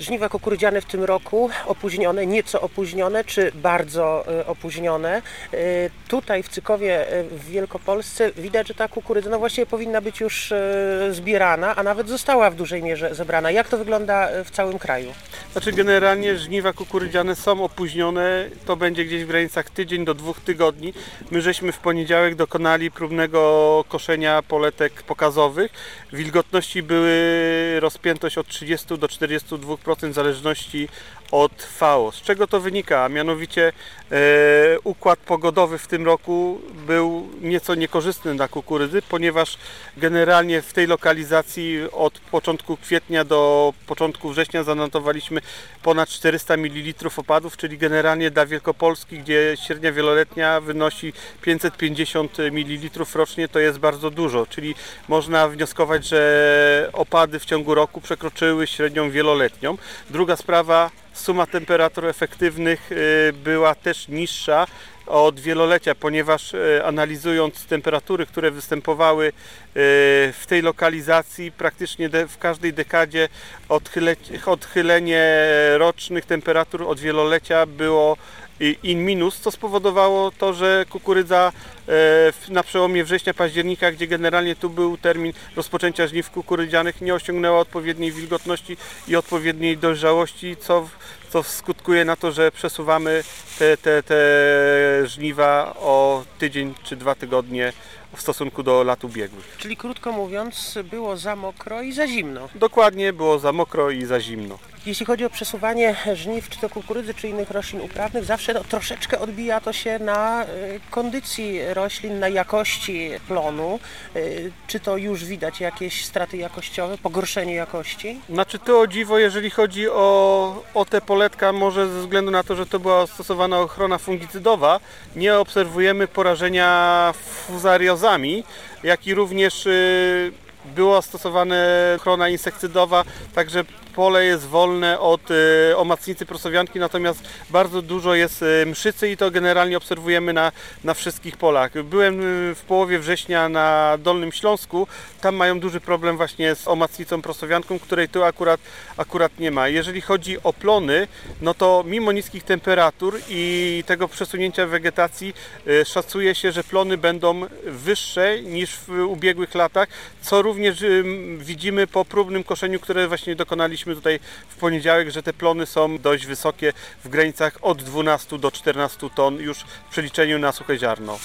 Żniwa kukurydziane w tym roku opóźnione, nieco opóźnione, czy bardzo e, opóźnione. E, Tutaj w Cykowie e, w Wielkopolsce widać, że ta kukurydza no właściwie powinna być już zbierana, a nawet została w dużej mierze zebrana. Jak to wygląda w całym kraju? Znaczy generalnie żniwa kukurydziane są opóźnione, to będzie gdzieś w granicach tydzień do dwóch tygodni. My żeśmy w poniedziałek dokonali próbnego koszenia poletek pokazowych. Wilgotności były rozpiętość od 30 do 42% w zależności od FAO. Z czego to wynika? A mianowicie e, układ pogodowy w tym roku był nieco niekorzystny dla kukurydzy, ponieważ generalnie w tej lokalizacji od początku kwietnia do początku września zanotowaliśmy ponad 400 ml opadów, czyli generalnie dla Wielkopolski, gdzie średnia wieloletnia wynosi 550 ml rocznie, to jest bardzo dużo, czyli można wnioskować, że opady w ciągu roku przekroczyły średnią wieloletnią. Druga sprawa, suma temperatur efektywnych y, była też niższa od wielolecia, ponieważ y, analizując temperatury, które występowały y, w tej lokalizacji, praktycznie w każdej dekadzie odchyle, odchylenie rocznych temperatur od wielolecia było in minus, co spowodowało to, że kukurydza e, na przełomie września-października, gdzie generalnie tu był termin rozpoczęcia żniw kukurydzianych, nie osiągnęła odpowiedniej wilgotności i odpowiedniej dojrzałości, co, co skutkuje na to, że przesuwamy te, te, te żniwa o tydzień czy dwa tygodnie w stosunku do lat ubiegłych. Czyli krótko mówiąc, było za mokro i za zimno. Dokładnie było za mokro i za zimno. Jeśli chodzi o przesuwanie żniw, czy to kukurydzy, czy innych roślin uprawnych, zawsze no, troszeczkę odbija to się na e, kondycji roślin, na jakości plonu. E, Czy to już widać jakieś straty jakościowe, pogorszenie jakości? Znaczy to o dziwo, jeżeli chodzi o, o te poletka, może ze względu na to, że to była stosowana ochrona fungicydowa, nie obserwujemy porażenia fuzariozami, jak i również y, była stosowana ochrona insekcydowa, także pole jest wolne od y, omacnicy prosowianki, natomiast bardzo dużo jest y, mszycy i to generalnie obserwujemy na, na wszystkich polach. Byłem y, w połowie września na Dolnym Śląsku, tam mają duży problem właśnie z omacnicą prosowianką, której tu akurat, akurat nie ma. Jeżeli chodzi o plony, no to mimo niskich temperatur i tego przesunięcia wegetacji szacuje się, że plony będą wyższe niż w ubiegłych latach, co również ym, widzimy po próbnym koszeniu, które właśnie dokonaliśmy tutaj w poniedziałek, że te plony są dość wysokie w granicach od 12 do 14 ton już w przeliczeniu na suche ziarno.